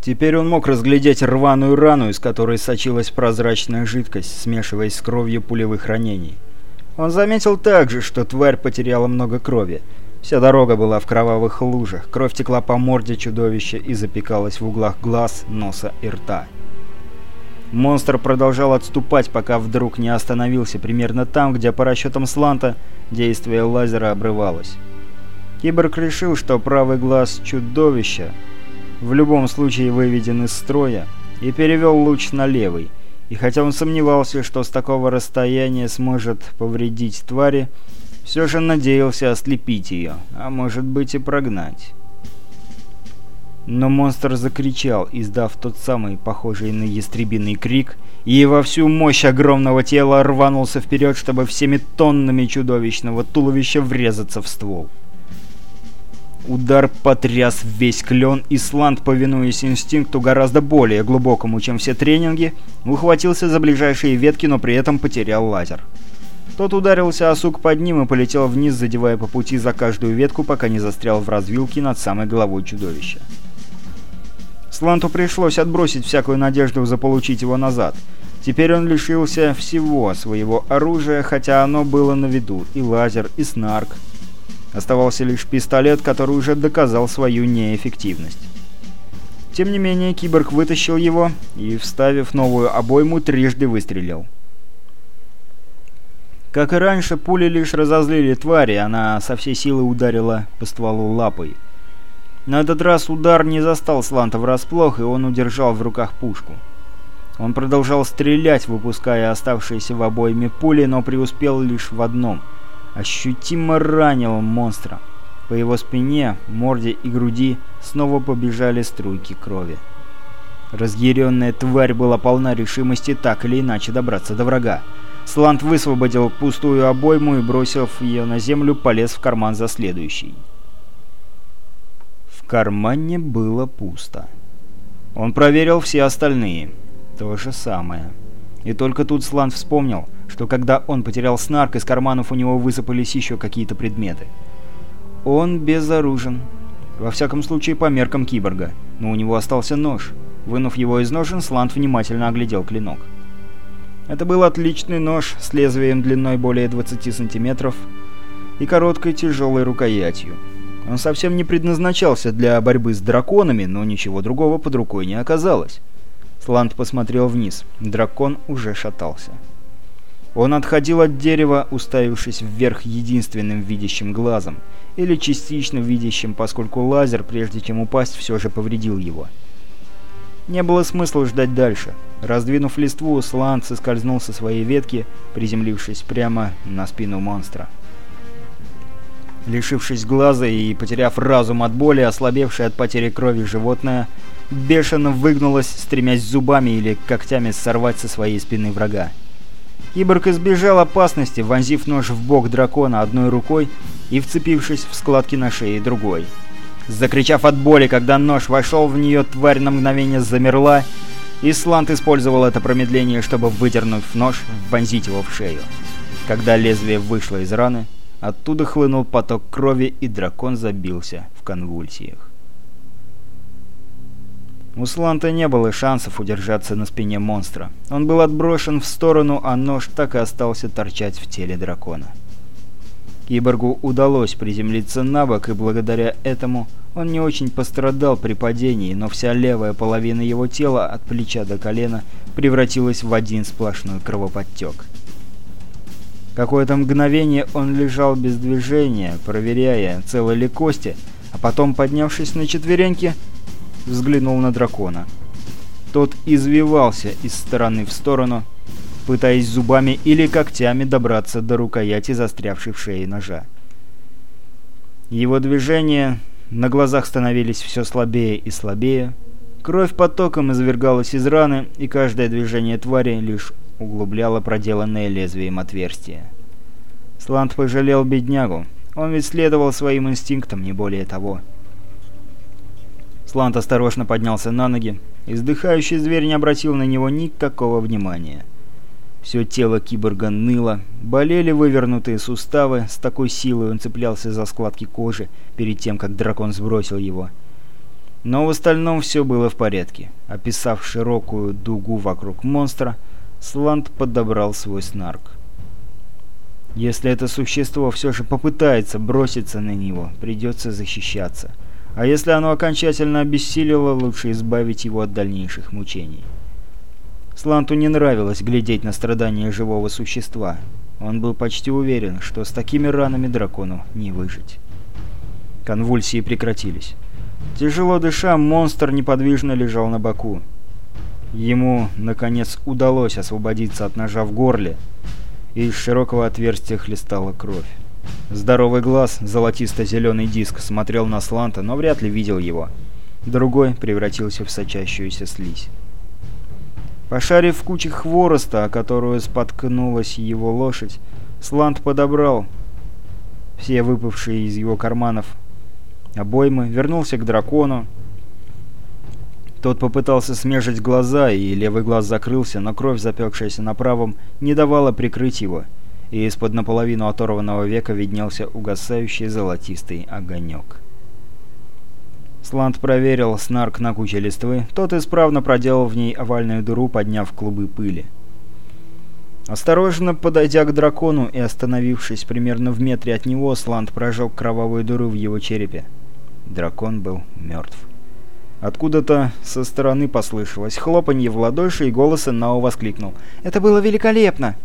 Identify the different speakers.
Speaker 1: Теперь он мог разглядеть рваную рану, из которой сочилась прозрачная жидкость, смешиваясь с кровью пулевых ранений. Он заметил также, что тварь потеряла много крови. Вся дорога была в кровавых лужах, кровь текла по морде чудовища и запекалась в углах глаз, носа и рта. Монстр продолжал отступать, пока вдруг не остановился примерно там, где по расчетам Сланта действие лазера обрывалось. Киборг решил, что правый глаз чудовища в любом случае выведен из строя, и перевел луч на левый. И хотя он сомневался, что с такого расстояния сможет повредить твари, все же надеялся ослепить ее, а может быть и прогнать. Но монстр закричал, издав тот самый, похожий на ястребиный крик, и во всю мощь огромного тела рванулся вперед, чтобы всеми тоннами чудовищного туловища врезаться в ствол. Удар потряс весь клен, и Сланд, повинуясь инстинкту гораздо более глубокому, чем все тренинги, ухватился за ближайшие ветки, но при этом потерял лазер. Тот ударился о сук под ним и полетел вниз, задевая по пути за каждую ветку, пока не застрял в развилке над самой головой чудовища. Сланту пришлось отбросить всякую надежду заполучить его назад. Теперь он лишился всего своего оружия, хотя оно было на виду, и лазер, и снарк, Оставался лишь пистолет, который уже доказал свою неэффективность. Тем не менее, киборг вытащил его и, вставив новую обойму, трижды выстрелил. Как и раньше, пули лишь разозлили твари, она со всей силы ударила по стволу лапой. На этот раз удар не застал Сланта врасплох, и он удержал в руках пушку. Он продолжал стрелять, выпуская оставшиеся в обойме пули, но преуспел лишь в одном — ощутимо ранил монстра. По его спине, морде и груди снова побежали струйки крови. Разъяренная тварь была полна решимости так или иначе добраться до врага. Слант высвободил пустую обойму и, бросив ее на землю, полез в карман за следующий. В кармане было пусто. Он проверил все остальные. То же самое. И только тут Слант вспомнил, что когда он потерял снарк, из карманов у него высыпались еще какие-то предметы. Он безоружен. Во всяком случае, по меркам киборга. Но у него остался нож. Вынув его из ножен, Слант внимательно оглядел клинок. Это был отличный нож с лезвием длиной более 20 сантиметров и короткой тяжелой рукоятью. Он совсем не предназначался для борьбы с драконами, но ничего другого под рукой не оказалось. Сланд посмотрел вниз. Дракон уже шатался. Он отходил от дерева, уставившись вверх единственным видящим глазом, или частично видящим, поскольку лазер, прежде чем упасть, все же повредил его. Не было смысла ждать дальше. Раздвинув листву, Сланд соскользнул со своей ветки, приземлившись прямо на спину монстра. Лишившись глаза и потеряв разум от боли, ослабевшее от потери крови животное, бешено выгнулось, стремясь зубами или когтями сорвать со своей спины врага. Киборг избежал опасности, вонзив нож в бок дракона одной рукой и вцепившись в складки на шее другой. Закричав от боли, когда нож вошел в нее, тварь на мгновение замерла, и Слант использовал это промедление, чтобы, выдернув нож, вонзить его в шею. Когда лезвие вышло из раны, оттуда хлынул поток крови, и дракон забился в конвульсиях. У Сланта не было шансов удержаться на спине монстра. Он был отброшен в сторону, а нож так и остался торчать в теле дракона. Киборгу удалось приземлиться на бок, и благодаря этому он не очень пострадал при падении, но вся левая половина его тела от плеча до колена превратилась в один сплошной кровоподтек. Какое-то мгновение он лежал без движения, проверяя, целы ли кости, а потом, поднявшись на четвереньки, взглянул на дракона. Тот извивался из стороны в сторону, пытаясь зубами или когтями добраться до рукояти, застрявшей в шее ножа. Его движения на глазах становились все слабее и слабее. Кровь потоком извергалась из раны, и каждое движение твари лишь углубляло проделанное лезвием отверстие. Сланд пожалел беднягу. Он ведь следовал своим инстинктам, не более того. Слант осторожно поднялся на ноги. Издыхающий зверь не обратил на него никакого внимания. Все тело киборга ныло, болели вывернутые суставы, с такой силой он цеплялся за складки кожи перед тем, как дракон сбросил его. Но в остальном все было в порядке. Описав широкую дугу вокруг монстра, Сланд подобрал свой снарк. Если это существо все же попытается броситься на него, придется защищаться. А если оно окончательно обессилило, лучше избавить его от дальнейших мучений. Сланту не нравилось глядеть на страдания живого существа. Он был почти уверен, что с такими ранами дракону не выжить. Конвульсии прекратились. Тяжело дыша, монстр неподвижно лежал на боку. Ему, наконец, удалось освободиться от ножа в горле, и из широкого отверстия хлестала кровь. Здоровый глаз, золотисто-зеленый диск, смотрел на Сланта, но вряд ли видел его. Другой превратился в сочащуюся слизь. Пошарив в куче хвороста, о которую споткнулась его лошадь, Слант подобрал все выпавшие из его карманов обоймы, вернулся к дракону. Тот попытался смежить глаза, и левый глаз закрылся, но кровь, запекшаяся на правом, не давала прикрыть его, и из-под наполовину оторванного века виднелся угасающий золотистый огонек. Сланд проверил снарк на куче листвы, тот исправно проделал в ней овальную дыру, подняв клубы пыли. Осторожно подойдя к дракону и остановившись примерно в метре от него, Сланд прожег кровавую дыру в его черепе. Дракон был мертв. Откуда-то со стороны послышалось хлопанье в ладоши, и голос Нао воскликнул. «Это было великолепно!»